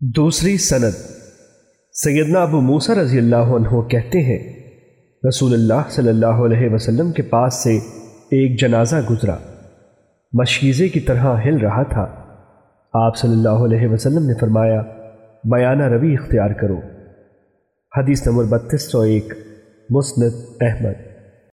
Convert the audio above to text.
دوسری سند۔ سیدنا ابو موسیٰ رضی اللہ عنہ کہتے ہیں، رسول اللہ صلی اللہ علیہ وسلم کے پاس سے ایک جنازہ گزرا۔ مشیزے کی طرح ہل رہا تھا۔ آپ صلی اللہ علیہ وسلم نے فرمایا، بیانہ روی اختیار کرو۔ حدیث نمبر بتیس سو ایک، مسند احمد۔